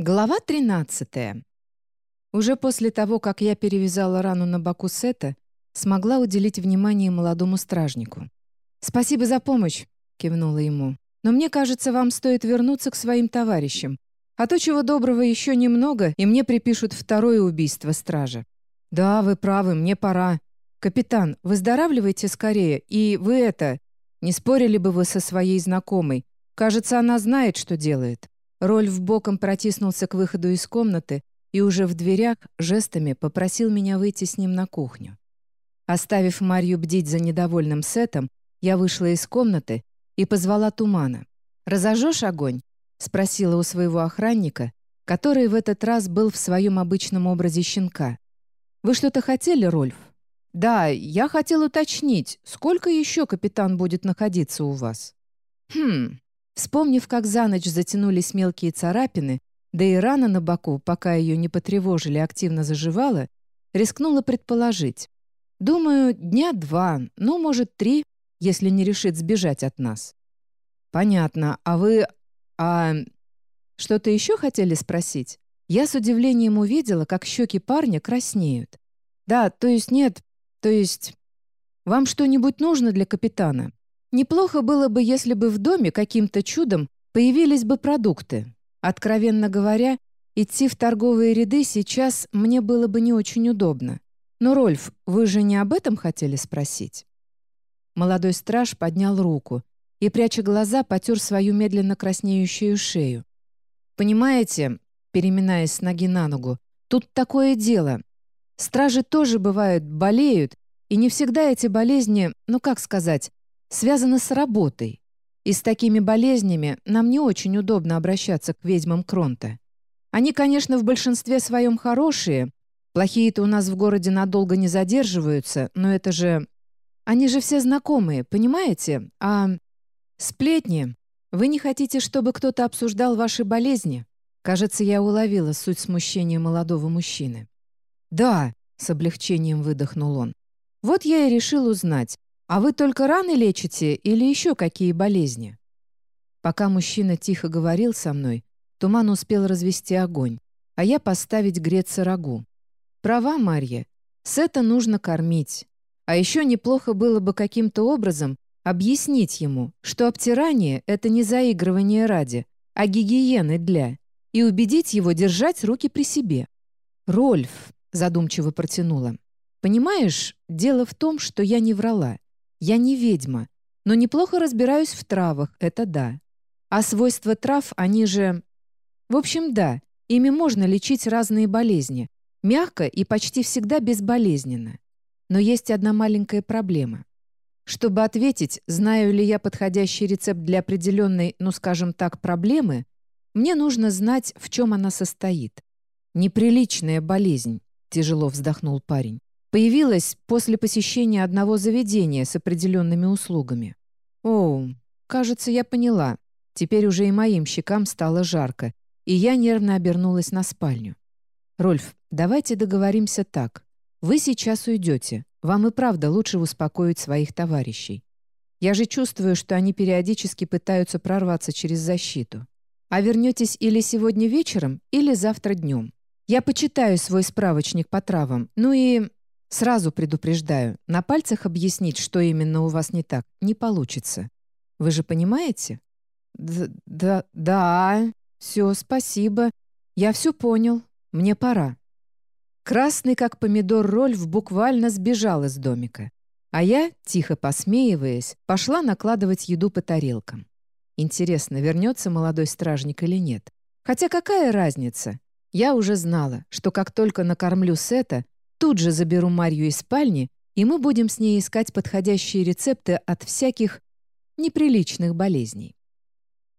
Глава 13. Уже после того, как я перевязала рану на боку Сета, смогла уделить внимание молодому стражнику. «Спасибо за помощь», — кивнула ему. «Но мне кажется, вам стоит вернуться к своим товарищам. А то, чего доброго, еще немного, и мне припишут второе убийство стража». «Да, вы правы, мне пора. Капитан, выздоравливайте скорее, и вы это... Не спорили бы вы со своей знакомой. Кажется, она знает, что делает». Рольф боком протиснулся к выходу из комнаты и уже в дверях жестами попросил меня выйти с ним на кухню. Оставив Марью бдить за недовольным сетом, я вышла из комнаты и позвала Тумана. «Разожжешь огонь?» — спросила у своего охранника, который в этот раз был в своем обычном образе щенка. «Вы что-то хотели, Рольф?» «Да, я хотел уточнить, сколько еще капитан будет находиться у вас?» «Хм, Вспомнив, как за ночь затянулись мелкие царапины, да и рана на боку, пока ее не потревожили, активно заживала, рискнула предположить. Думаю, дня два, ну, может, три, если не решит сбежать от нас. Понятно. А вы... А... Что-то еще хотели спросить? Я с удивлением увидела, как щеки парня краснеют. Да, то есть нет, то есть... Вам что-нибудь нужно для капитана? Неплохо было бы, если бы в доме каким-то чудом появились бы продукты. Откровенно говоря, идти в торговые ряды сейчас мне было бы не очень удобно. Но, Рольф, вы же не об этом хотели спросить?» Молодой страж поднял руку и, пряча глаза, потер свою медленно краснеющую шею. «Понимаете, переминаясь с ноги на ногу, тут такое дело. Стражи тоже, бывают, болеют, и не всегда эти болезни, ну как сказать, связано с работой. И с такими болезнями нам не очень удобно обращаться к ведьмам Кронта. Они, конечно, в большинстве своем хорошие. Плохие-то у нас в городе надолго не задерживаются, но это же... Они же все знакомые, понимаете? А сплетни... Вы не хотите, чтобы кто-то обсуждал ваши болезни? Кажется, я уловила суть смущения молодого мужчины. «Да», — с облегчением выдохнул он. «Вот я и решил узнать, «А вы только раны лечите или еще какие болезни?» Пока мужчина тихо говорил со мной, Туман успел развести огонь, а я поставить греться рагу. Права, Марья, Сета нужно кормить. А еще неплохо было бы каким-то образом объяснить ему, что обтирание — это не заигрывание ради, а гигиены для, и убедить его держать руки при себе. «Рольф», — задумчиво протянула, — «понимаешь, дело в том, что я не врала. Я не ведьма, но неплохо разбираюсь в травах, это да. А свойства трав, они же... В общем, да, ими можно лечить разные болезни. Мягко и почти всегда безболезненно. Но есть одна маленькая проблема. Чтобы ответить, знаю ли я подходящий рецепт для определенной, ну скажем так, проблемы, мне нужно знать, в чем она состоит. «Неприличная болезнь», — тяжело вздохнул парень. Появилась после посещения одного заведения с определенными услугами. О, кажется, я поняла. Теперь уже и моим щекам стало жарко, и я нервно обернулась на спальню. «Рольф, давайте договоримся так. Вы сейчас уйдете. Вам и правда лучше успокоить своих товарищей. Я же чувствую, что они периодически пытаются прорваться через защиту. А вернетесь или сегодня вечером, или завтра днем. Я почитаю свой справочник по травам, ну и Сразу предупреждаю, на пальцах объяснить, что именно у вас не так, не получится. Вы же понимаете? Д да, да. Все, спасибо. Я все понял. Мне пора. Красный, как помидор, Рольф буквально сбежал из домика. А я, тихо посмеиваясь, пошла накладывать еду по тарелкам. Интересно, вернется молодой стражник или нет? Хотя какая разница? Я уже знала, что как только накормлю Сета, Тут же заберу Марью из спальни, и мы будем с ней искать подходящие рецепты от всяких неприличных болезней.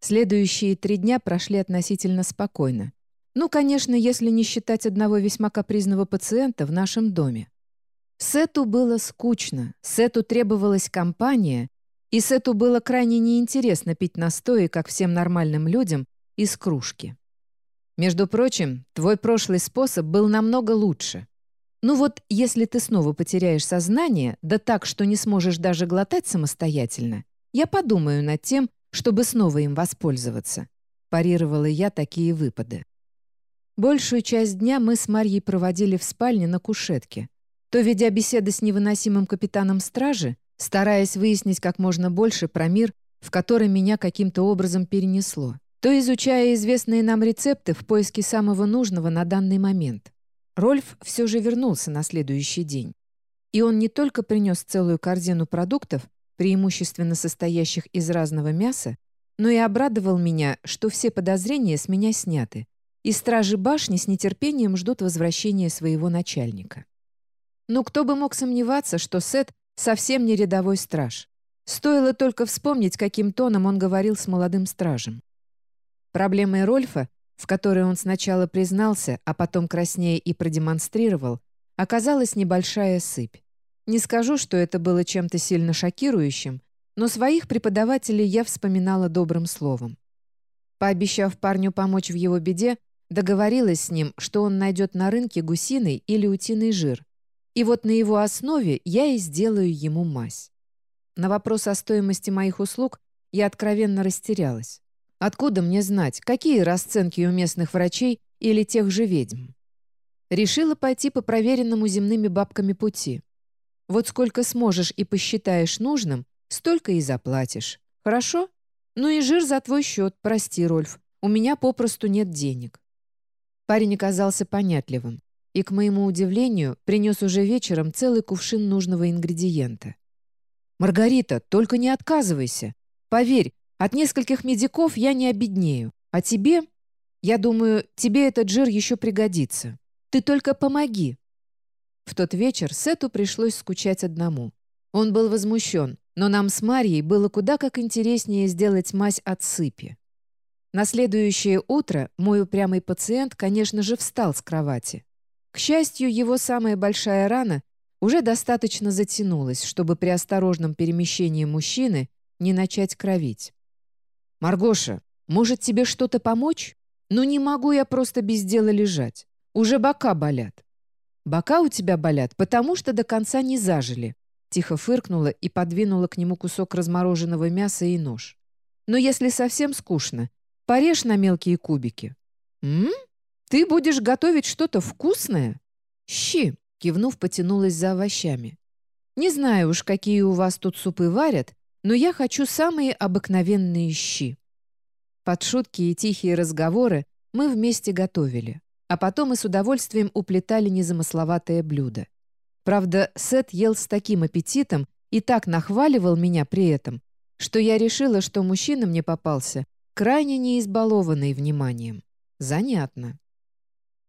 Следующие три дня прошли относительно спокойно. Ну, конечно, если не считать одного весьма капризного пациента в нашем доме. Сету было скучно, Сету требовалась компания, и Сету было крайне неинтересно пить настои, как всем нормальным людям, из кружки. Между прочим, твой прошлый способ был намного лучше. Ну вот, если ты снова потеряешь сознание, да так, что не сможешь даже глотать самостоятельно, я подумаю над тем, чтобы снова им воспользоваться. Парировала я такие выпады. Большую часть дня мы с Марьей проводили в спальне на кушетке, то ведя беседы с невыносимым капитаном стражи, стараясь выяснить как можно больше про мир, в который меня каким-то образом перенесло, то изучая известные нам рецепты в поиске самого нужного на данный момент. Рольф все же вернулся на следующий день. И он не только принес целую корзину продуктов, преимущественно состоящих из разного мяса, но и обрадовал меня, что все подозрения с меня сняты, и стражи башни с нетерпением ждут возвращения своего начальника. Но кто бы мог сомневаться, что Сет совсем не рядовой страж. Стоило только вспомнить, каким тоном он говорил с молодым стражем. Проблемой Рольфа, в которой он сначала признался, а потом краснее и продемонстрировал, оказалась небольшая сыпь. Не скажу, что это было чем-то сильно шокирующим, но своих преподавателей я вспоминала добрым словом. Пообещав парню помочь в его беде, договорилась с ним, что он найдет на рынке гусиный или утиный жир, и вот на его основе я и сделаю ему мазь. На вопрос о стоимости моих услуг я откровенно растерялась. Откуда мне знать, какие расценки у местных врачей или тех же ведьм? Решила пойти по проверенному земными бабками пути. Вот сколько сможешь и посчитаешь нужным, столько и заплатишь. Хорошо? Ну и жир за твой счет, прости, Рольф. У меня попросту нет денег. Парень оказался понятливым и, к моему удивлению, принес уже вечером целый кувшин нужного ингредиента. «Маргарита, только не отказывайся. Поверь, от нескольких медиков я не обеднею. А тебе? Я думаю, тебе этот жир еще пригодится. Ты только помоги». В тот вечер Сету пришлось скучать одному. Он был возмущен, но нам с Марьей было куда как интереснее сделать мазь от сыпи. На следующее утро мой упрямый пациент, конечно же, встал с кровати. К счастью, его самая большая рана уже достаточно затянулась, чтобы при осторожном перемещении мужчины не начать кровить. «Маргоша, может, тебе что-то помочь? Ну не могу я просто без дела лежать. Уже бока болят». «Бока у тебя болят, потому что до конца не зажили», тихо фыркнула и подвинула к нему кусок размороженного мяса и нож. «Но если совсем скучно, порежь на мелкие кубики». «М? «Ты будешь готовить что-то вкусное?» «Щи!» — кивнув, потянулась за овощами. «Не знаю уж, какие у вас тут супы варят, но я хочу самые обыкновенные щи». Под шутки и тихие разговоры мы вместе готовили, а потом и с удовольствием уплетали незамысловатое блюдо. Правда, Сет ел с таким аппетитом и так нахваливал меня при этом, что я решила, что мужчина мне попался крайне не избалованный вниманием. Занятно.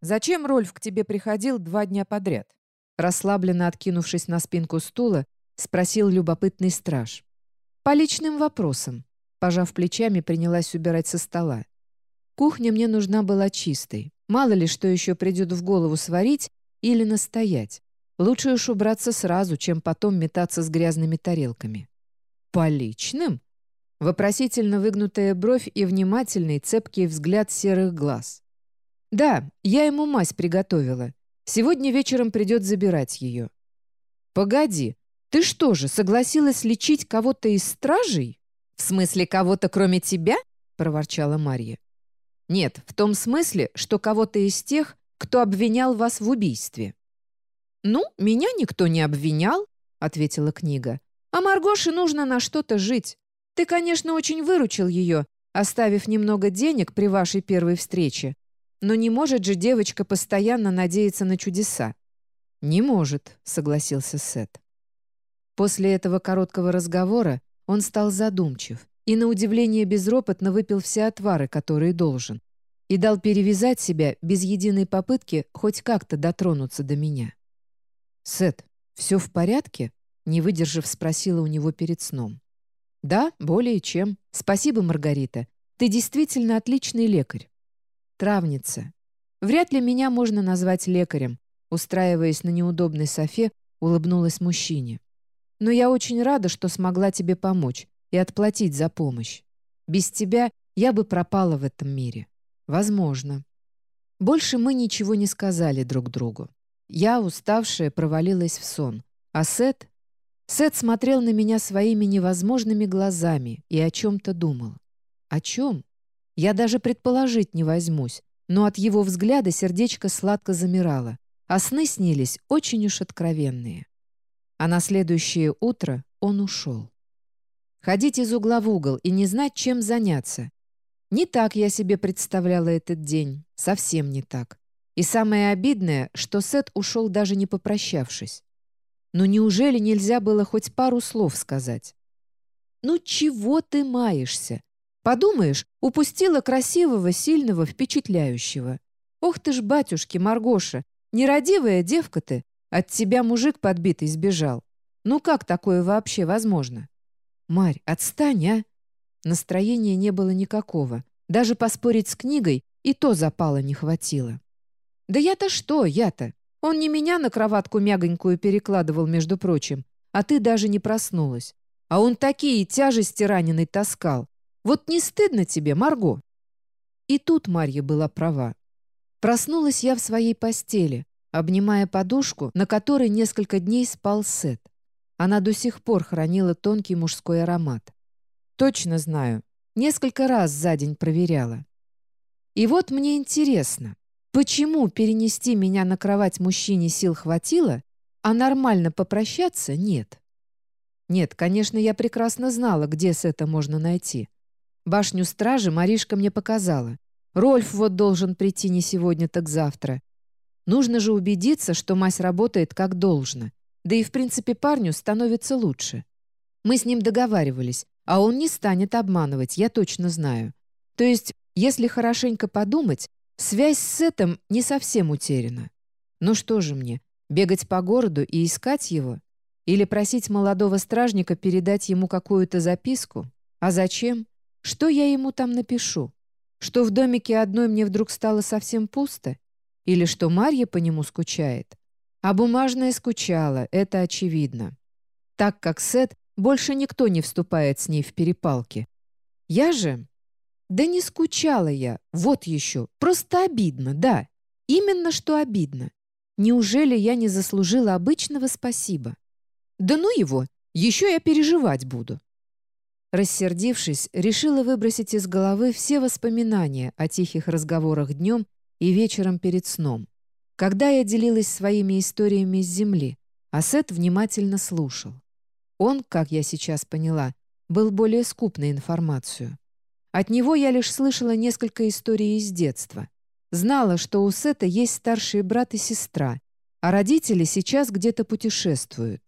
«Зачем Рольф к тебе приходил два дня подряд?» Расслабленно откинувшись на спинку стула, спросил любопытный страж. «По личным вопросам». Пожав плечами, принялась убирать со стола. Кухня мне нужна была чистой. Мало ли, что еще придет в голову сварить или настоять. Лучше уж убраться сразу, чем потом метаться с грязными тарелками. «По личным?» Вопросительно выгнутая бровь и внимательный, цепкий взгляд серых глаз. «Да, я ему мазь приготовила. Сегодня вечером придет забирать ее». «Погоди, ты что же, согласилась лечить кого-то из стражей? В смысле, кого-то кроме тебя?» — проворчала Марья. «Нет, в том смысле, что кого-то из тех, кто обвинял вас в убийстве». «Ну, меня никто не обвинял», — ответила книга. «А Маргоше нужно на что-то жить. Ты, конечно, очень выручил ее, оставив немного денег при вашей первой встрече, но не может же девочка постоянно надеяться на чудеса. «Не может», — согласился Сет. После этого короткого разговора он стал задумчив и, на удивление, безропотно выпил все отвары, которые должен, и дал перевязать себя без единой попытки хоть как-то дотронуться до меня. «Сет, все в порядке?» — не выдержав, спросила у него перед сном. «Да, более чем. Спасибо, Маргарита. Ты действительно отличный лекарь. Травница. Вряд ли меня можно назвать лекарем. Устраиваясь на неудобной софе, улыбнулась мужчине. Но я очень рада, что смогла тебе помочь и отплатить за помощь. Без тебя я бы пропала в этом мире. Возможно. Больше мы ничего не сказали друг другу. Я, уставшая, провалилась в сон. А Сет... Сет смотрел на меня своими невозможными глазами и о чем-то думал. О чем? Я даже предположить не возьмусь, но от его взгляда сердечко сладко замирало, а сны снились очень уж откровенные. А на следующее утро он ушел. Ходить из угла в угол и не знать, чем заняться. Не так я себе представляла этот день, совсем не так. И самое обидное, что Сет ушел даже не попрощавшись. Но неужели нельзя было хоть пару слов сказать? «Ну чего ты маешься? Подумаешь, упустила красивого, сильного, впечатляющего. Ох ты ж, батюшки, Маргоша, нерадивая девка ты, от тебя мужик подбитый сбежал. Ну как такое вообще возможно? Марь, отстань, а!» Настроения не было никакого. Даже поспорить с книгой и то запала не хватило. «Да я-то что, я-то? Он не меня на кроватку мягонькую перекладывал, между прочим, а ты даже не проснулась. А он такие тяжести раненый таскал. Вот не стыдно тебе, Марго?» И тут Марья была права. Проснулась я в своей постели, обнимая подушку, на которой несколько дней спал Сет. Она до сих пор хранила тонкий мужской аромат. Точно знаю, несколько раз за день проверяла. И вот мне интересно, почему перенести меня на кровать мужчине сил хватило, а нормально попрощаться нет? Нет, конечно, я прекрасно знала, где Сета можно найти. Башню стражи Маришка мне показала. Рольф вот должен прийти не сегодня, так завтра. Нужно же убедиться, что мазь работает как должно. Да и, в принципе, парню становится лучше. Мы с ним договаривались, а он не станет обманывать, я точно знаю. То есть, если хорошенько подумать, связь с Сетом не совсем утеряна. Ну что же мне, бегать по городу и искать его? Или просить молодого стражника передать ему какую-то записку? А зачем? Что я ему там напишу? Что в домике одной мне вдруг стало совсем пусто? Или что Марья по нему скучает? А бумажная скучала, это очевидно. Так как Сет, больше никто не вступает с ней в перепалки. Я же... Да не скучала я, вот еще. Просто обидно, да. Именно что обидно. Неужели я не заслужила обычного спасибо? Да ну его, еще я переживать буду. Рассердившись, решила выбросить из головы все воспоминания о тихих разговорах днем и вечером перед сном, когда я делилась своими историями с земли, а Сет внимательно слушал. Он, как я сейчас поняла, был более скуп на информацию. От него я лишь слышала несколько историй из детства. Знала, что у Сета есть старший брат и сестра, а родители сейчас где-то путешествуют.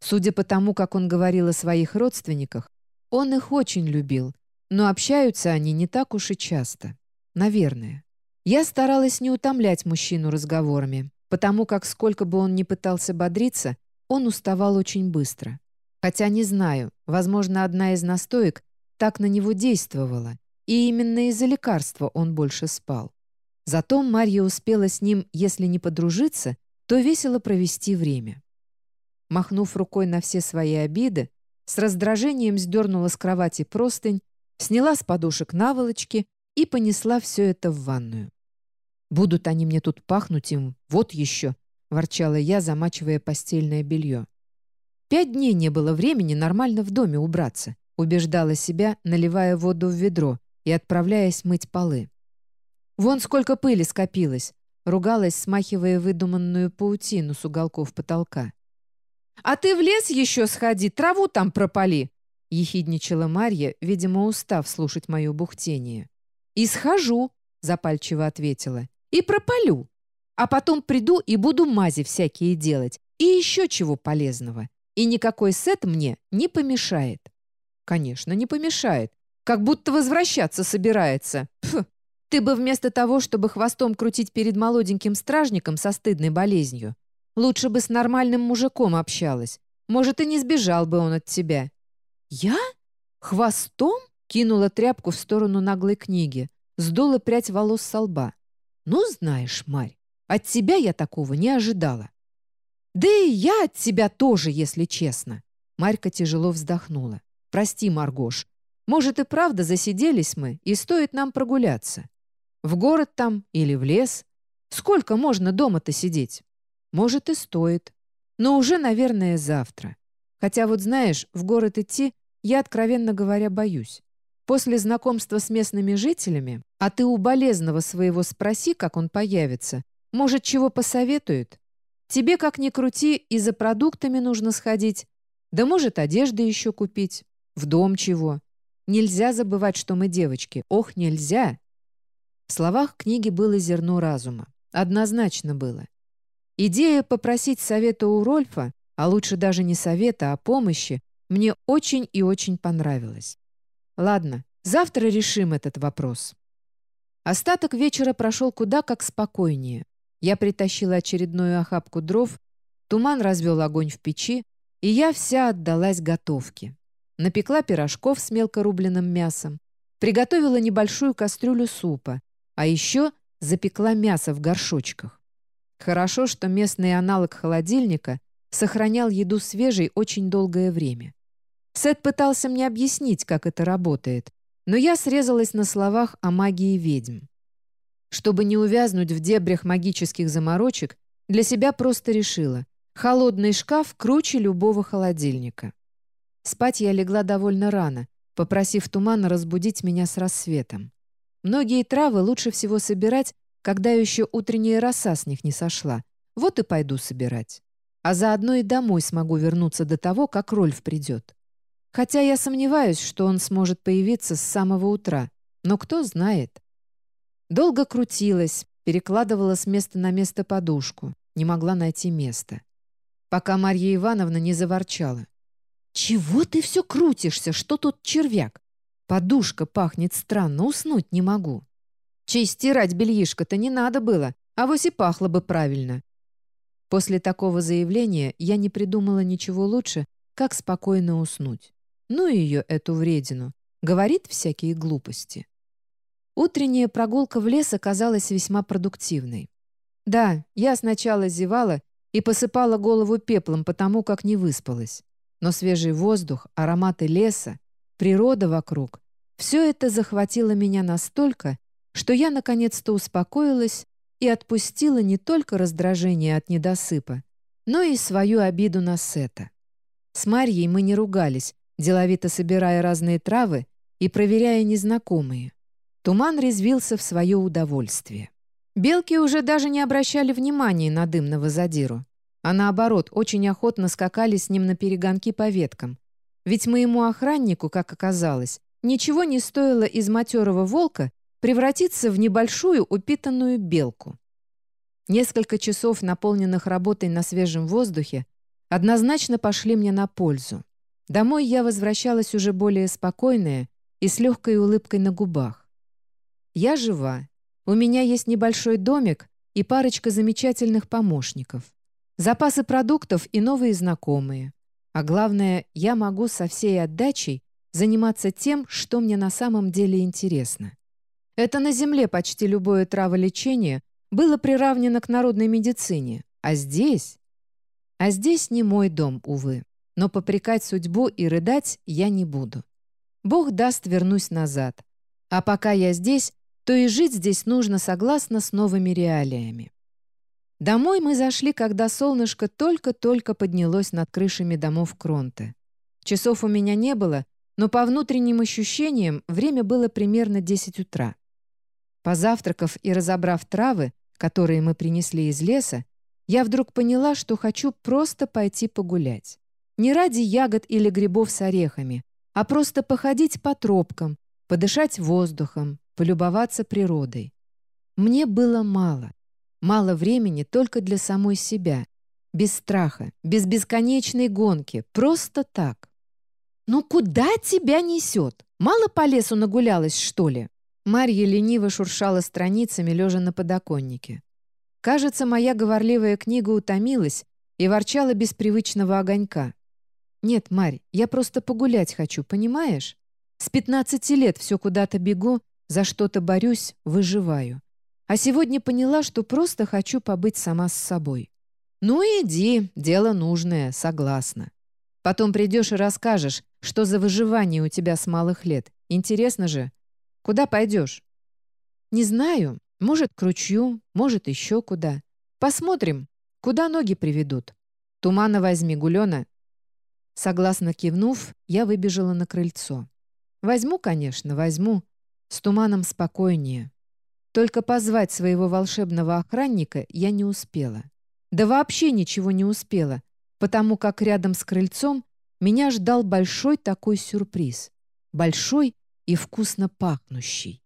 Судя по тому, как он говорил о своих родственниках, он их очень любил, но общаются они не так уж и часто. Наверное. Я старалась не утомлять мужчину разговорами, потому как сколько бы он ни пытался бодриться, он уставал очень быстро. Хотя не знаю, возможно, одна из настоек так на него действовала, и именно из-за лекарства он больше спал. Зато Марья успела с ним, если не подружиться, то весело провести время. Махнув рукой на все свои обиды, с раздражением сдернула с кровати простынь, сняла с подушек наволочки и понесла все это в ванную. «Будут они мне тут пахнуть им, вот еще!» — ворчала я, замачивая постельное белье. «Пять дней не было времени нормально в доме убраться», — убеждала себя, наливая воду в ведро и отправляясь мыть полы. «Вон сколько пыли скопилось!» — ругалась, смахивая выдуманную паутину с уголков потолка. «А ты в лес еще сходи, траву там пропали!» — ехидничала Марья, видимо, устав слушать мое бухтение. «И схожу», — запальчиво ответила, — «и пропалю. А потом приду и буду мази всякие делать, и еще чего полезного. И никакой сет мне не помешает». «Конечно, не помешает. Как будто возвращаться собирается. Пф, ты бы вместо того, чтобы хвостом крутить перед молоденьким стражником со стыдной болезнью, Лучше бы с нормальным мужиком общалась. Может, и не сбежал бы он от тебя». «Я? Хвостом?» — кинула тряпку в сторону наглой книги, сдула прядь волос со лба. «Ну, знаешь, Марь, от тебя я такого не ожидала». «Да и я от тебя тоже, если честно». Марька тяжело вздохнула. «Прости, Маргош. Может, и правда засиделись мы, и стоит нам прогуляться. В город там или в лес. Сколько можно дома-то сидеть?» Может, и стоит. Но уже, наверное, завтра. Хотя вот знаешь, в город идти я, откровенно говоря, боюсь. После знакомства с местными жителями, а ты у болезного своего спроси, как он появится, может, чего посоветует? Тебе, как ни крути, и за продуктами нужно сходить, да может, одежды еще купить, в дом чего. Нельзя забывать, что мы девочки. Ох, нельзя!» В словах книги было зерно разума. Однозначно было. Идея попросить совета у Рольфа, а лучше даже не совета, а помощи, мне очень и очень понравилась. Ладно, завтра решим этот вопрос. Остаток вечера прошел куда как спокойнее. Я притащила очередную охапку дров, туман развел огонь в печи, и я вся отдалась готовке. Напекла пирожков с мелко рубленным мясом, приготовила небольшую кастрюлю супа, а еще запекла мясо в горшочках. Хорошо, что местный аналог холодильника сохранял еду свежей очень долгое время. Сет пытался мне объяснить, как это работает, но я срезалась на словах о магии ведьм. Чтобы не увязнуть в дебрях магических заморочек, для себя просто решила — холодный шкаф круче любого холодильника. Спать я легла довольно рано, попросив тумана разбудить меня с рассветом. Многие травы лучше всего собирать, когда еще утренняя роса с них не сошла. Вот и пойду собирать. А заодно и домой смогу вернуться до того, как Рольф придет. Хотя я сомневаюсь, что он сможет появиться с самого утра. Но кто знает. Долго крутилась, перекладывала с места на место подушку, не могла найти место. Пока Марья Ивановна не заворчала. «Чего ты все крутишься? Что тут червяк? Подушка пахнет странно, уснуть не могу. Чей стирать бельишко-то не надо было, а вось и пахло бы правильно». После такого заявления я не придумала ничего лучше, как спокойно уснуть. Ну ее, эту вредину. Говорит всякие глупости. Утренняя прогулка в лес оказалась весьма продуктивной. Да, я сначала зевала и посыпала голову пеплом, потому как не выспалась. Но свежий воздух, ароматы леса, природа вокруг — все это захватило меня настолько, что я наконец-то успокоилась и отпустила не только раздражение от недосыпа, но и свою обиду на Сета. С Марьей мы не ругались, деловито собирая разные травы и проверяя незнакомые. Туман резвился в свое удовольствие. Белки уже даже не обращали внимания на дымного задиру, а наоборот, очень охотно скакали с ним на перегонки по веткам. Ведь моему охраннику, как оказалось, ничего не стоило из матерого волка превратиться в небольшую упитанную белку. Несколько часов, наполненных работой на свежем воздухе, однозначно пошли мне на пользу. Домой я возвращалась уже более спокойная и с легкой улыбкой на губах. Я жива. У меня есть небольшой домик и парочка замечательных помощников. Запасы продуктов и новые знакомые. А главное, я могу со всей отдачей заниматься тем, что мне на самом деле интересно. Это на Земле почти любое траволечение было приравнено к народной медицине, а здесь... А здесь не мой дом, увы. Но попрекать судьбу и рыдать я не буду. Бог даст, вернусь назад. А пока я здесь, то и жить здесь нужно согласно с новыми реалиями. Домой мы зашли, когда солнышко только-только поднялось над крышами домов Кронте. Часов у меня не было, но по внутренним ощущениям время было примерно 10 утра. Позавтракав и разобрав травы, которые мы принесли из леса, я вдруг поняла, что хочу просто пойти погулять. Не ради ягод или грибов с орехами, а просто походить по тропкам, подышать воздухом, полюбоваться природой. Мне было мало. Мало времени только для самой себя. Без страха, без бесконечной гонки. Просто так. «Ну куда тебя несет? Мало по лесу нагулялась, что ли?» Марья лениво шуршала страницами, лежа на подоконнике. Кажется, моя говорливая книга утомилась и ворчала без привычного огонька. «Нет, Марь, я просто погулять хочу, понимаешь? С пятнадцати лет все куда-то бегу, за что-то борюсь, выживаю. А сегодня поняла, что просто хочу побыть сама с собой. Ну иди, дело нужное, согласна. Потом придешь и расскажешь, что за выживание у тебя с малых лет. Интересно же. Куда пойдешь? Не знаю. Может, к ручью, может, еще куда. Посмотрим, куда ноги приведут. Тумана возьми, Гулена. Согласно кивнув, я выбежала на крыльцо. Возьму, конечно, возьму. С туманом спокойнее. Только позвать своего волшебного охранника я не успела. Да вообще ничего не успела, потому как рядом с крыльцом меня ждал большой такой сюрприз. Большой и вкусно пахнущий.